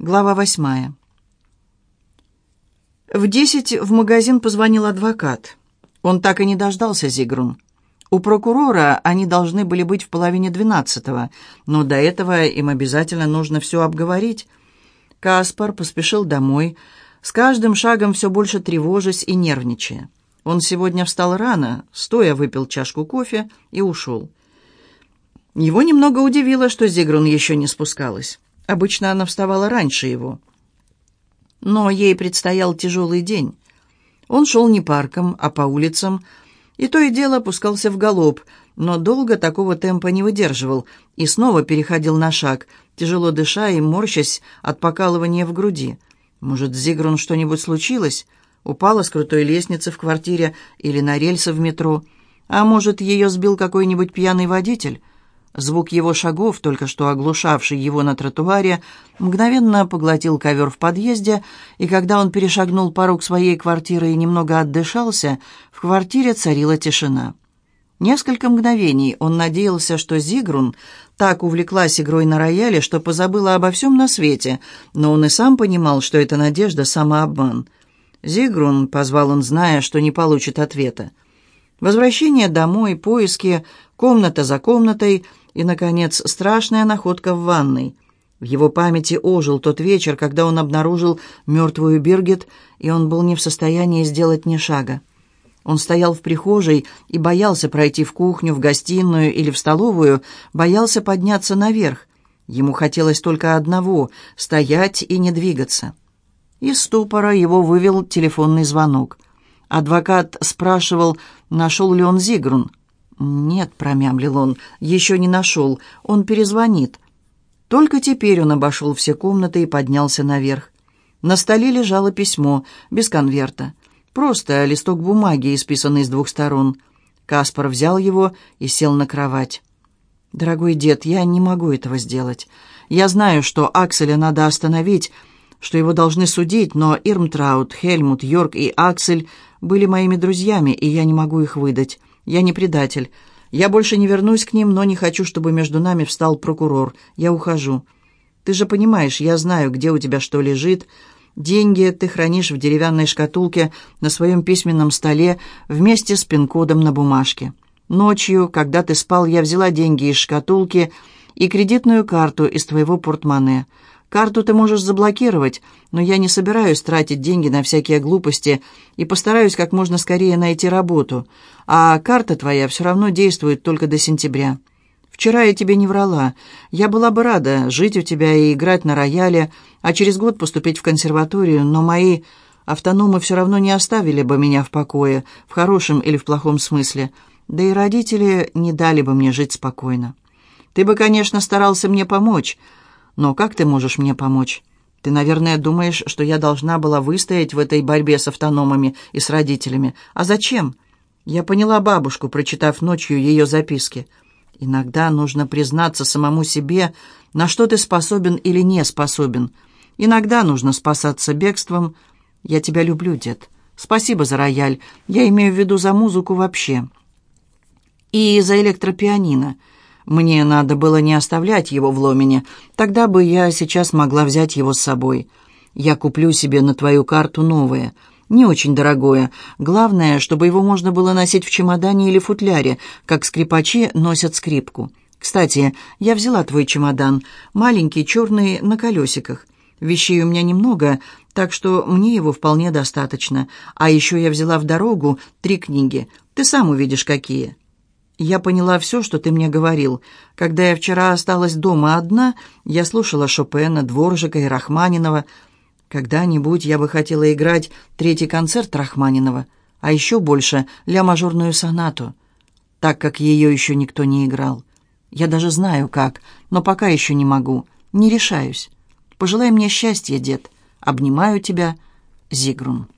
Глава восьмая. В десять в магазин позвонил адвокат. Он так и не дождался Зигрун. У прокурора они должны были быть в половине двенадцатого, но до этого им обязательно нужно все обговорить. Каспар поспешил домой, с каждым шагом все больше тревожась и нервничая. Он сегодня встал рано, стоя выпил чашку кофе и ушел. Его немного удивило, что Зигрун еще не спускалась. Обычно она вставала раньше его. Но ей предстоял тяжелый день. Он шел не парком, а по улицам, и то и дело опускался в галоп, но долго такого темпа не выдерживал и снова переходил на шаг, тяжело дыша и морщась от покалывания в груди. Может, с Зигрун что-нибудь случилось? Упала с крутой лестницы в квартире или на рельсы в метро? А может, ее сбил какой-нибудь пьяный водитель? Звук его шагов, только что оглушавший его на тротуаре, мгновенно поглотил ковер в подъезде, и когда он перешагнул порог своей квартиры и немного отдышался, в квартире царила тишина. Несколько мгновений он надеялся, что Зигрун так увлеклась игрой на рояле, что позабыла обо всем на свете, но он и сам понимал, что это надежда — самообман. «Зигрун», — позвал он, зная, что не получит ответа. Возвращение домой, поиски, комната за комнатой — и, наконец, страшная находка в ванной. В его памяти ожил тот вечер, когда он обнаружил мертвую Биргет, и он был не в состоянии сделать ни шага. Он стоял в прихожей и боялся пройти в кухню, в гостиную или в столовую, боялся подняться наверх. Ему хотелось только одного — стоять и не двигаться. Из ступора его вывел телефонный звонок. Адвокат спрашивал, нашел ли он Зигрун. «Нет», — промямлил он, — «еще не нашел. Он перезвонит». Только теперь он обошел все комнаты и поднялся наверх. На столе лежало письмо, без конверта. Просто листок бумаги, исписанный с двух сторон. Каспар взял его и сел на кровать. «Дорогой дед, я не могу этого сделать. Я знаю, что Акселя надо остановить, что его должны судить, но Ирмтраут, Хельмут, Йорк и Аксель были моими друзьями, и я не могу их выдать. Я не предатель. Я больше не вернусь к ним, но не хочу, чтобы между нами встал прокурор. Я ухожу. Ты же понимаешь, я знаю, где у тебя что лежит. Деньги ты хранишь в деревянной шкатулке на своем письменном столе вместе с пин-кодом на бумажке. Ночью, когда ты спал, я взяла деньги из шкатулки и кредитную карту из твоего портмоне. Карту ты можешь заблокировать, но я не собираюсь тратить деньги на всякие глупости и постараюсь как можно скорее найти работу. А карта твоя все равно действует только до сентября. Вчера я тебе не врала. Я была бы рада жить у тебя и играть на рояле, а через год поступить в консерваторию, но мои автономы все равно не оставили бы меня в покое, в хорошем или в плохом смысле. Да и родители не дали бы мне жить спокойно. Ты бы, конечно, старался мне помочь, но как ты можешь мне помочь? Ты, наверное, думаешь, что я должна была выстоять в этой борьбе с автономами и с родителями. А зачем? Я поняла бабушку, прочитав ночью ее записки. Иногда нужно признаться самому себе, на что ты способен или не способен. Иногда нужно спасаться бегством. Я тебя люблю, дед. Спасибо за рояль. Я имею в виду за музыку вообще. И за электропианино. Мне надо было не оставлять его в Ломине, тогда бы я сейчас могла взять его с собой. Я куплю себе на твою карту новое, не очень дорогое. Главное, чтобы его можно было носить в чемодане или футляре, как скрипачи носят скрипку. Кстати, я взяла твой чемодан, маленький, черный, на колесиках. Вещей у меня немного, так что мне его вполне достаточно. А еще я взяла в дорогу три книги. Ты сам увидишь, какие. Я поняла все, что ты мне говорил. Когда я вчера осталась дома одна, я слушала Шопена, Дворжика и Рахманинова. Когда-нибудь я бы хотела играть третий концерт Рахманинова, а еще больше ля-мажорную сонату, так как ее еще никто не играл. Я даже знаю как, но пока еще не могу, не решаюсь. Пожелай мне счастья, дед. Обнимаю тебя, Зигрун.